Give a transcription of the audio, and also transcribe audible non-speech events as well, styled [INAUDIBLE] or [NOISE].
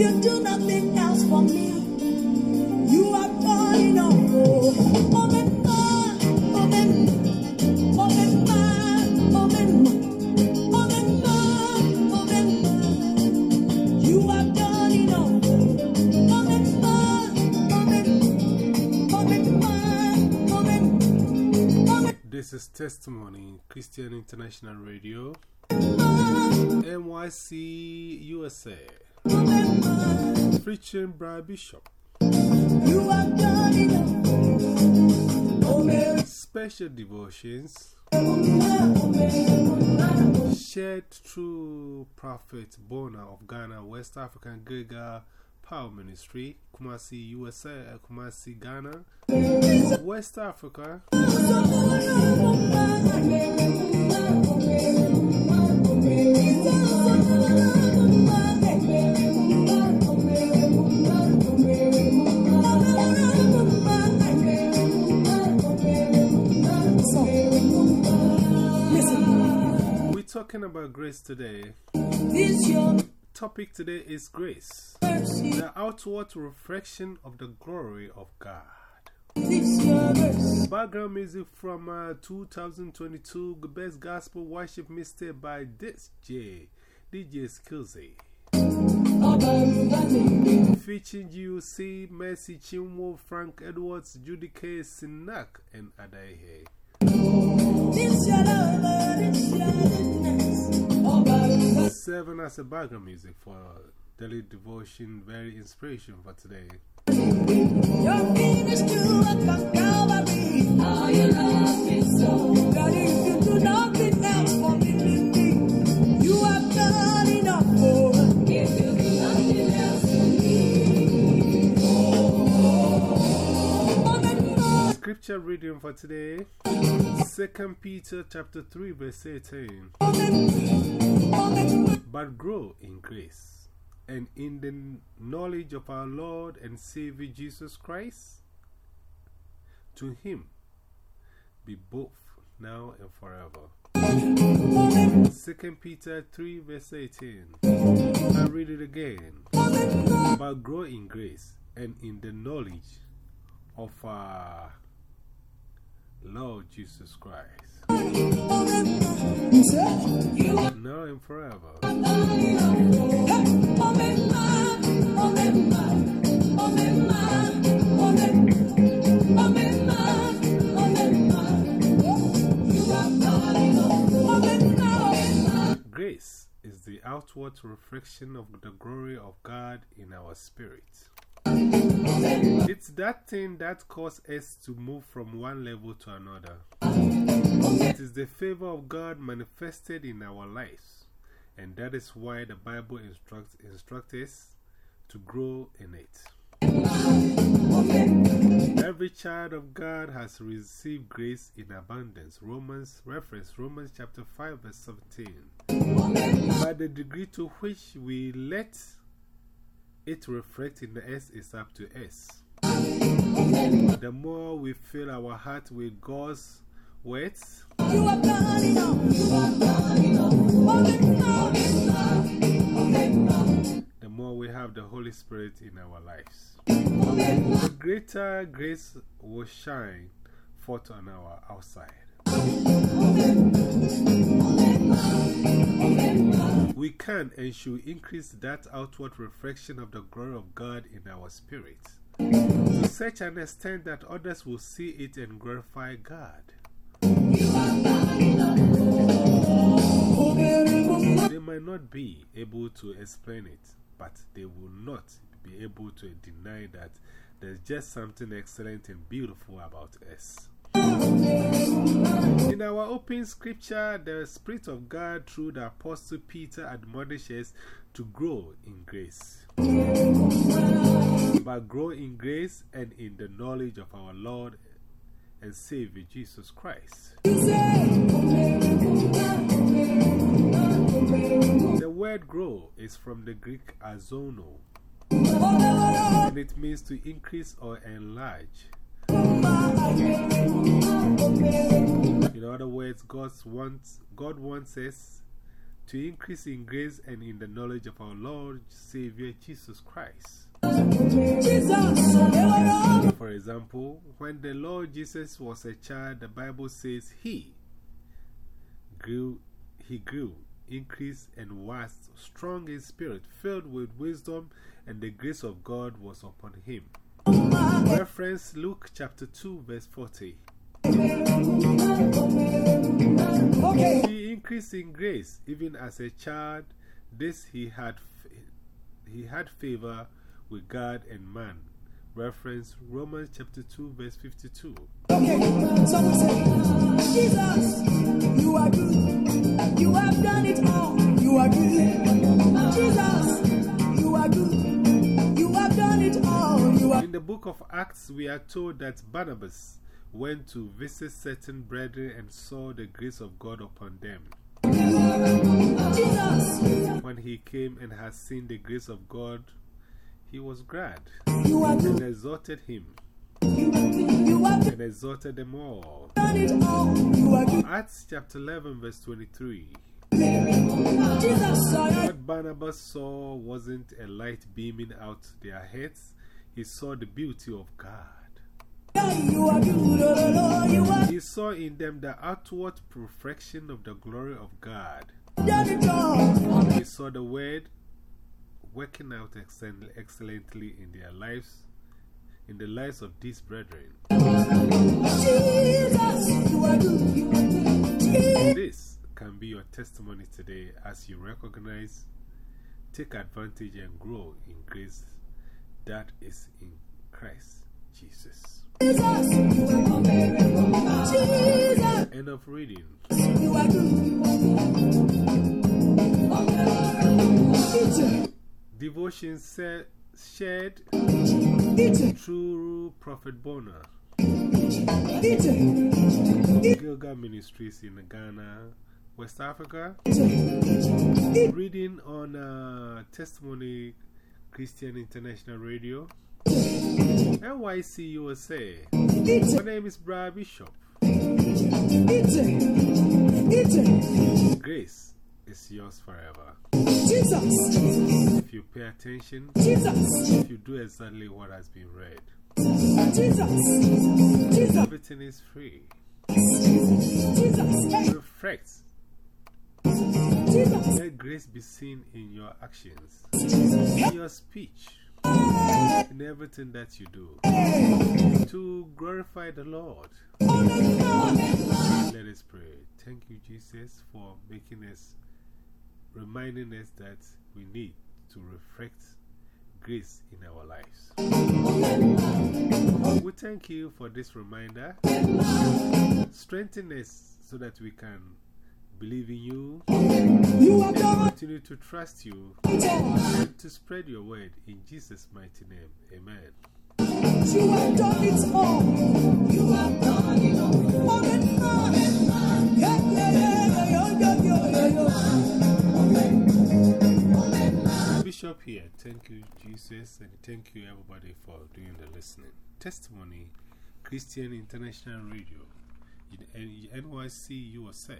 you do nothing else for me, you are. Oh, This is Testimony Christian International Radio, NYC USA, featuring Brad Bishop. You have done enough. Special devotions ma, Mary, ma. shared through Prophet Bona of Ghana, West African Giga Power Ministry, Kumasi, USA, uh, Kumasi, Ghana, West Africa, grace today. this Topic today is grace, the outward reflection of the glory of God. Background music from uh, 2022 the Best Gospel Worship Mixtape by this J, DJ Skillsy. Featuring GUC, Mercy Chinwo, Frank Edwards, Judy K. Sinach, and Ada Ehi. Serving as a background music for daily devotion, very inspiration for today. Your to a. How you love me so. Scripture reading for today 2 Peter chapter 3, verse 18. Oh, then, oh, then, but grow in grace and in the knowledge of our Lord and Savior Jesus Christ. To him be both now and forever. 2 Peter 3, verse 18. I read it again. But grow in grace and in the knowledge of our Lord Jesus Christ. Now and forever. Grace is the outward reflection of the glory of God in our spirit. It's that thing that causes us to move from one level to another. It is the favor of God manifested in our lives, and that is why the Bible instructs, instructs us to grow in it. Every child of God has received grace in abundance. Romans, reference Romans chapter 5, verse 17. But the degree to which we let it reflect in the S is up to us. The more we fill our heart with God's words, You have done enough. You have done enough. Then more. the more we have the Holy Spirit in our lives. The greater grace will shine forth on our outside. We can and should increase that outward reflection of the glory of God in our spirit to such an extent that others will see it and glorify God. They might not be able to explain it, but they will not be able to deny that there's just something excellent and beautiful about us. In our open scripture, the Spirit of God, through the Apostle Peter, admonishes to grow in grace. But grow in grace and in the knowledge of our Lord and Savior Jesus Christ. The word grow is from the Greek auxano, and it means to increase or enlarge. In other words, God wants, God wants us to increase in grace and in the knowledge of our Lord Savior Jesus Christ. For example, when the Lord Jesus was a child, the Bible says he grew, he grew, increased, and was strong in spirit, filled with wisdom, and the grace of God was upon him. Reference Luke chapter 2, verse 40. Okay. He increased in grace, even as a child. This he had, he had favor with God and man. Reference Romans chapter 2, verse 52. Okay, someone say, Jesus, you are good. You have done it all. The book of Acts, we are told that Barnabas went to visit certain brethren and saw the grace of God upon them. Jesus. When he came and had seen the grace of God, he was glad and exhorted him and exhorted them all. all. You are good. Acts chapter 11, verse 23. Jesus, What Barnabas saw wasn't a light beaming out their heads, he saw the beauty of God. He saw in them the outward perfection of the glory of God. He saw the word working out excellently in their lives, in the lives of these brethren. This can be your testimony today as you recognize, take advantage, and grow in grace that is in Christ Jesus. Jesus, End of reading. Devotion shared through Prophet Bona, eat Gilgal Ministries in Ghana, West Africa. Reading on uh, Testimony Christian International Radio, [COUGHS] NYC USA. My name is Brad Bishop. eat it, eat it. Grace is yours forever. Jesus, If you pay attention, Jesus, if you do exactly what has been read, Jesus, Jesus, everything is free. Jesus, Reflect. Jesus, Let grace be seen in your actions, your speech, in everything that you do. To glorify the Lord. Let us pray. Thank you, Jesus, for making us, reminding us that we need to reflect grace in our lives. We thank you for this reminder. Strengthen us so that we can believe in you, You have done continue to trust you, and to spread your word in Jesus' mighty name. Amen. You have done it all. You have done it all. God. Yeah, yeah, yeah, yeah, yeah, yeah, yeah, yeah. Bishop here. Thank you, Jesus, and thank you, everybody, for doing the listening. Testimony Christian International Radio in NYC USA.